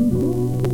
Ooh.